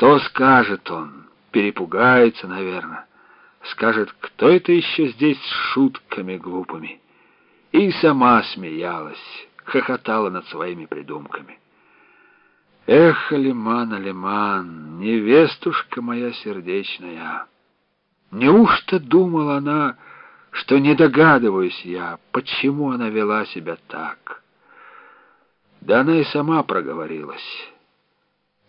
Что скажет он? Перепугается, наверное. Скажет, кто это еще здесь с шутками глупыми? И сама смеялась, хохотала над своими придумками. Эх, Алиман, Алиман, невестушка моя сердечная! Неужто думала она, что не догадываюсь я, почему она вела себя так? Да она и сама проговорилась.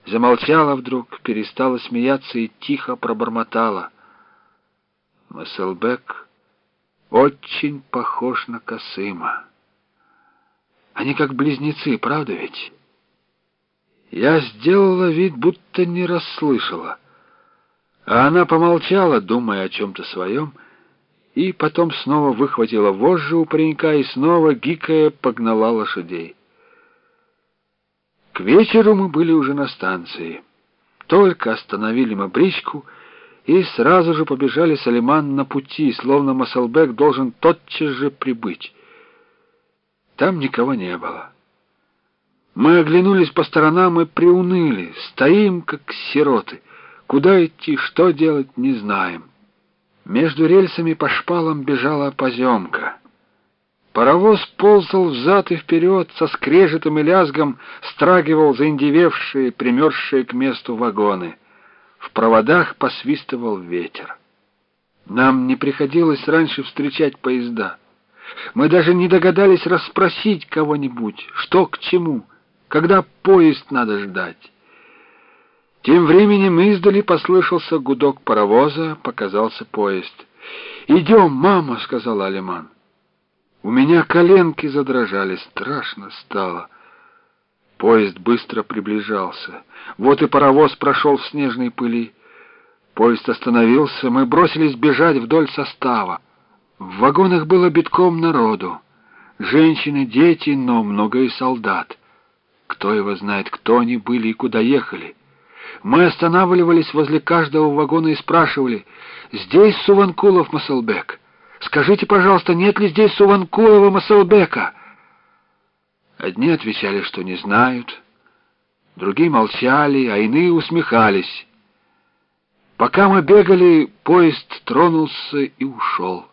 Замолчала вдруг, перестала смеяться и тихо пробормотала. Масселбек очень похож на Косыма. Они как близнецы, правда ведь? Я сделала вид, будто не расслышала. А она помолчала, думая о чем-то своем, и потом снова выхватила вожжи у паренька и снова, гикая, погнала лошадей. К вечеру мы были уже на станции. Только остановили мы бричку, и сразу же побежали Салиман на пути, словно Масалбек должен тотчас же прибыть. Там никого не было. Мы оглянулись по сторонам и приуныли, стоим, как сироты. Куда идти, что делать, не знаем. Между рельсами по шпалам бежала поземка. Паровоз ползал взад и вперед, со скрежетом и лязгом страгивал заиндевевшие, примерзшие к месту вагоны. В проводах посвистывал ветер. Нам не приходилось раньше встречать поезда. Мы даже не догадались расспросить кого-нибудь, что к чему — когда поезд надо ждать? Тем временем издали послышался гудок паровоза, показался поезд. «Идем, мама!» — сказала Алиман. У меня коленки задрожали, страшно стало. Поезд быстро приближался. Вот и паровоз прошел в снежной пыли. Поезд остановился, мы бросились бежать вдоль состава. В вагонах было битком народу. Женщины, дети, но много и солдат. Кто его знает, кто они были и куда ехали. Мы останавливались возле каждого вагона и спрашивали, «Здесь Суванкулов Масалбек? Скажите, пожалуйста, нет ли здесь Суванкулова Масалбека?» Одни отвечали, что не знают, другие молчали, а иные усмехались. Пока мы бегали, поезд тронулся и ушел.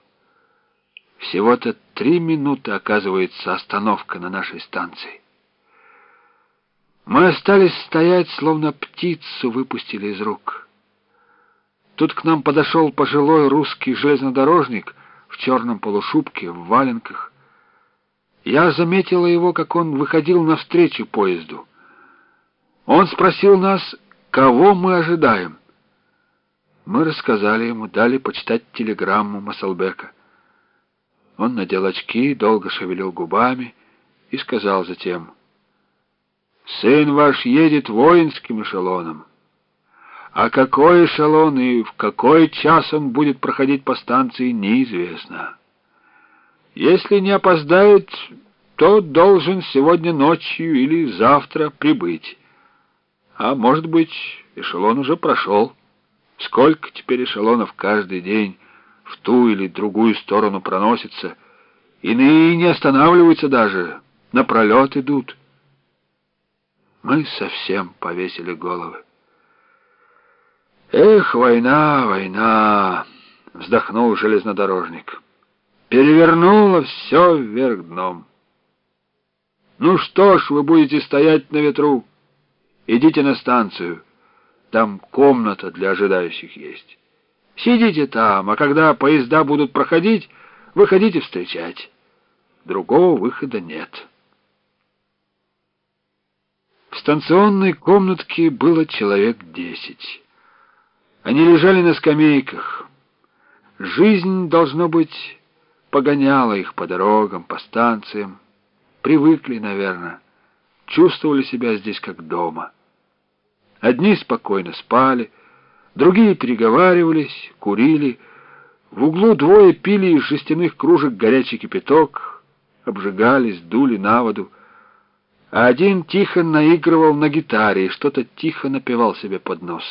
Всего-то три минуты, оказывается, остановка на нашей станции. Мы остались стоять, словно птицу выпустили из рук. Тут к нам подошел пожилой русский железнодорожник черном полушубке, в валенках. Я заметила его, как он выходил навстречу поезду. Он спросил нас, кого мы ожидаем. Мы рассказали ему, дали почитать телеграмму Масалбека. Он надел очки, долго шевелил губами и сказал затем — Сын ваш едет воинским эшелоном. А какой эшелон и в какой час он будет проходить по станции, неизвестно. Если не опоздает, то должен сегодня ночью или завтра прибыть. А может быть, эшелон уже прошел. Сколько теперь эшелонов каждый день в ту или другую сторону проносится. Иные не останавливаются даже, напролет идут. Мы совсем повесили головы. «Эх, война, война!» — вздохнул железнодорожник. «Перевернуло все вверх дном. Ну что ж, вы будете стоять на ветру. Идите на станцию. Там комната для ожидающих есть. Сидите там, а когда поезда будут проходить, выходите встречать. Другого выхода нет». В станционной комнатке было человек десять. Они лежали на скамейках. Жизнь, должно быть, погоняла их по дорогам, по станциям. Привыкли, наверное, чувствовали себя здесь как дома. Одни спокойно спали, другие переговаривались, курили. В углу двое пили из жестяных кружек горячий кипяток, обжигались, дули на воду а один тихо наигрывал на гитаре и что-то тихо напевал себе под нос.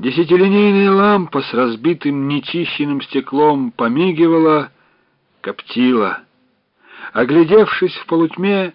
Десятилинейная лампа с разбитым нечищенным стеклом помигивала, коптила. Оглядевшись в полутьме,